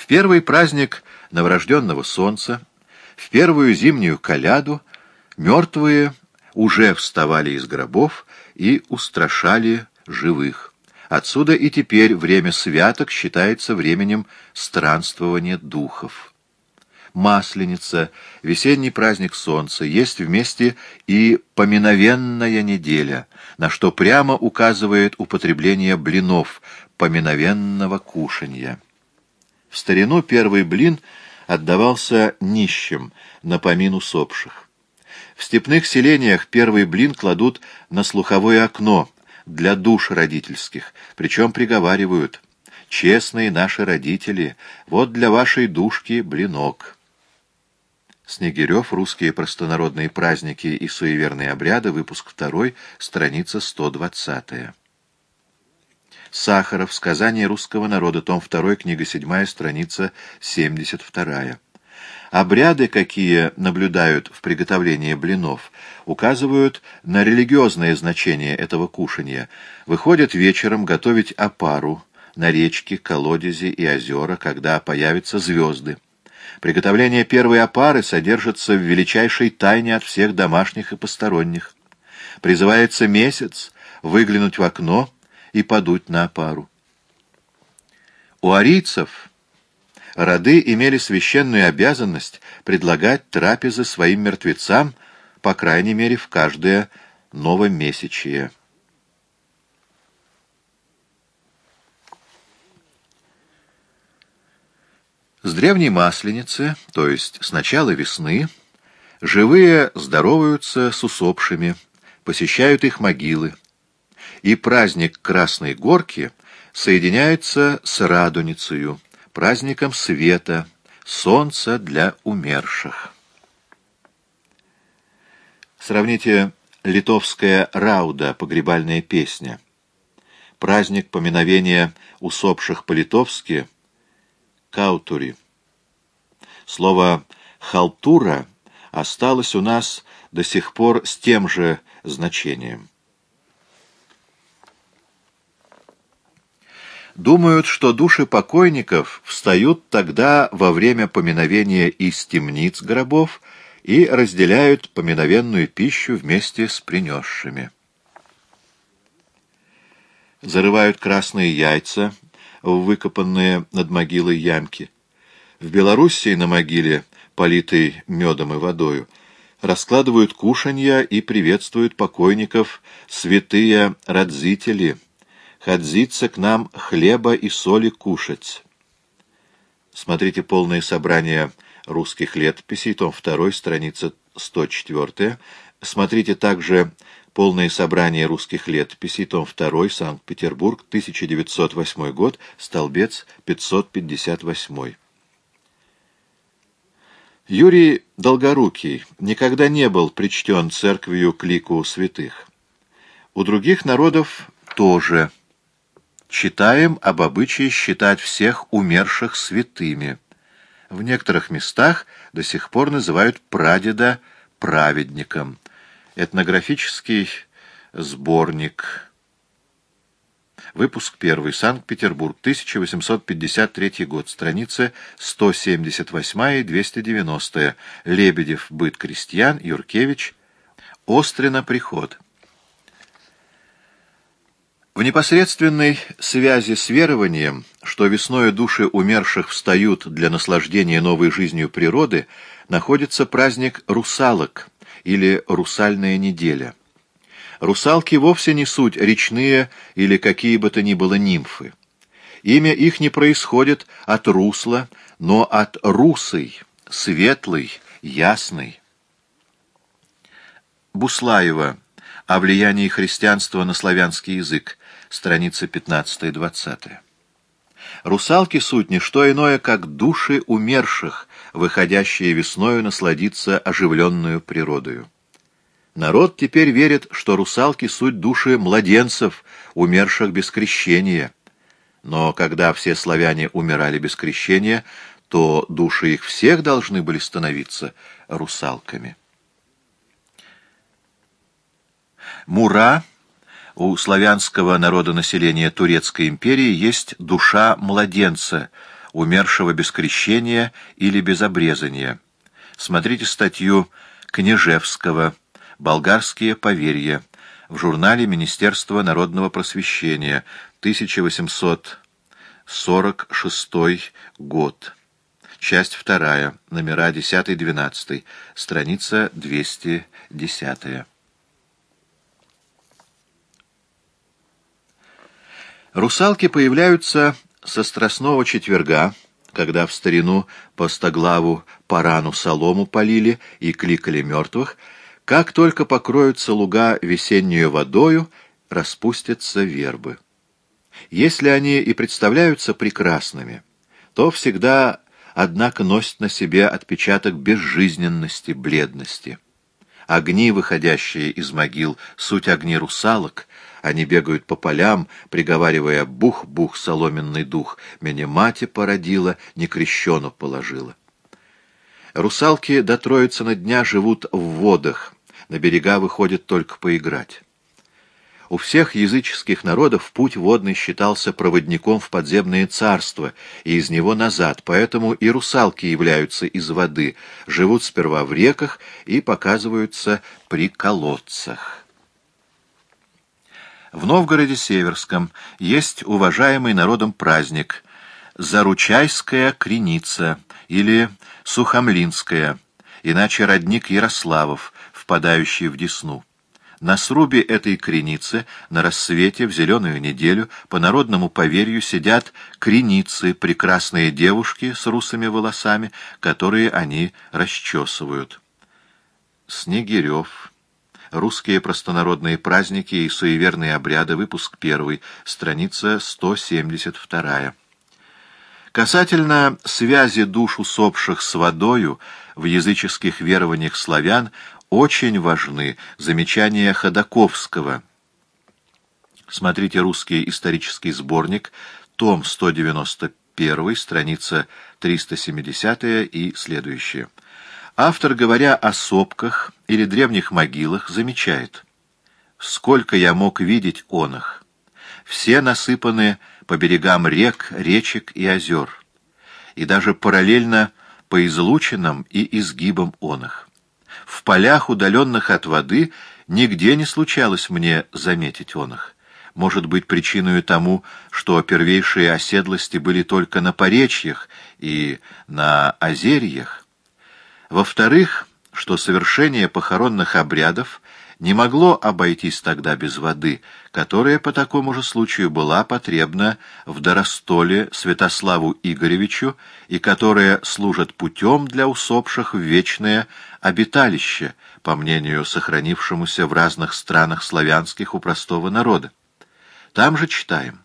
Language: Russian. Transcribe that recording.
В первый праздник новорожденного солнца, в первую зимнюю коляду, мертвые уже вставали из гробов и устрашали живых. Отсюда и теперь время святок считается временем странствования духов. Масленица, весенний праздник солнца, есть вместе и поминовенная неделя, на что прямо указывает употребление блинов, поминовенного кушанья. В старину первый блин отдавался нищим, на помин усопших. В степных селениях первый блин кладут на слуховое окно для душ родительских, причем приговаривают «Честные наши родители, вот для вашей душки блинок». Снегирев. Русские простонародные праздники и суеверные обряды. Выпуск 2. Страница 120. Сахаров. Сказание русского народа. Том 2. Книга 7. Страница 72. Обряды, какие наблюдают в приготовлении блинов, указывают на религиозное значение этого кушания. Выходят вечером готовить опару на речке, колодези и озера, когда появятся звезды. Приготовление первой опары содержится в величайшей тайне от всех домашних и посторонних. Призывается месяц выглянуть в окно и подуть на опару. У арийцев роды имели священную обязанность предлагать трапезы своим мертвецам, по крайней мере, в каждое новомесячие. С древней Масленицы, то есть с начала весны, живые здороваются с усопшими, посещают их могилы, и праздник Красной Горки соединяется с Радуницею, праздником света, солнца для умерших. Сравните литовская рауда, погребальная песня. Праздник поминовения усопших по-литовски — каутури. Слово «халтура» осталось у нас до сих пор с тем же значением. Думают, что души покойников встают тогда во время поминовения из темниц гробов и разделяют поминовенную пищу вместе с принесшими. Зарывают красные яйца в выкопанные над могилой ямки. В Белоруссии на могиле, политой медом и водою, раскладывают кушанья и приветствуют покойников святые родзители, ходзиться к нам хлеба и соли кушать. Смотрите полное собрание русских летописей, том 2, страница 104. Смотрите также Полное собрание русских летописей, том 2, Санкт-Петербург, 1908 год, столбец 558. Юрий Долгорукий никогда не был причтен церковью к лику святых. У других народов тоже. Читаем об обычае считать всех умерших святыми. В некоторых местах до сих пор называют прадеда праведником – Этнографический сборник. Выпуск 1. Санкт-Петербург, 1853 год. Страницы 178 и 290. Лебедев. Быт крестьян. Юркевич. Острина. Приход. В непосредственной связи с верованием, что весною души умерших встают для наслаждения новой жизнью природы, находится праздник русалок – или «русальная неделя». Русалки вовсе не суть речные или какие бы то ни было нимфы. Имя их не происходит от русла, но от русой, светлой, ясной. Буслаева. О влиянии христианства на славянский язык. Страница 15-20. Русалки суть не что иное, как души умерших, выходящие весною насладиться оживленную природою. Народ теперь верит, что русалки — суть души младенцев, умерших без крещения. Но когда все славяне умирали без крещения, то души их всех должны были становиться русалками. Мура у славянского народонаселения Турецкой империи есть душа младенца — умершего без крещения или без обрезания. Смотрите статью Княжевского «Болгарские поверья» в журнале Министерства народного просвещения, 1846 год. Часть вторая, номера 10-12, страница 210. Русалки появляются со Страстного четверга, когда в старину по стоглаву парану солому полили и кликали мертвых, как только покроются луга весеннюю водою, распустятся вербы. Если они и представляются прекрасными, то всегда, однако, носят на себе отпечаток безжизненности, бледности. Огни, выходящие из могил, суть огни русалок, они бегают по полям, приговаривая «бух-бух, соломенный дух, меня мать породила, не крещену положила». Русалки до Троицы дня живут в водах, на берега выходят только поиграть. У всех языческих народов путь водный считался проводником в подземное царство и из него назад, поэтому и русалки являются из воды, живут сперва в реках и показываются при колодцах. В Новгороде Северском есть уважаемый народом праздник Заручайская Креница или Сухомлинская, иначе родник Ярославов, впадающий в Десну. На срубе этой креницы на рассвете в зеленую неделю по народному поверью сидят креницы, прекрасные девушки с русыми волосами, которые они расчесывают. Снегирев Русские простонародные праздники и суеверные обряды, выпуск 1, страница 172. Касательно связи душ усопших с водою в языческих верованиях славян очень важны замечания Ходаковского. Смотрите «Русский исторический сборник», том 191, страница 370 и следующее. Автор, говоря о сопках или древних могилах, замечает, «Сколько я мог видеть он их! Все насыпаны по берегам рек, речек и озер, и даже параллельно по излучинам и изгибам он их. В полях, удаленных от воды, нигде не случалось мне заметить он их. Может быть, причиной тому, что первейшие оседлости были только на поречьях и на озерьях, во-вторых, что совершение похоронных обрядов не могло обойтись тогда без воды, которая по такому же случаю была потребна в Доростоле Святославу Игоревичу и которая служит путем для усопших в вечное обиталище, по мнению сохранившемуся в разных странах славянских у простого народа. Там же читаем.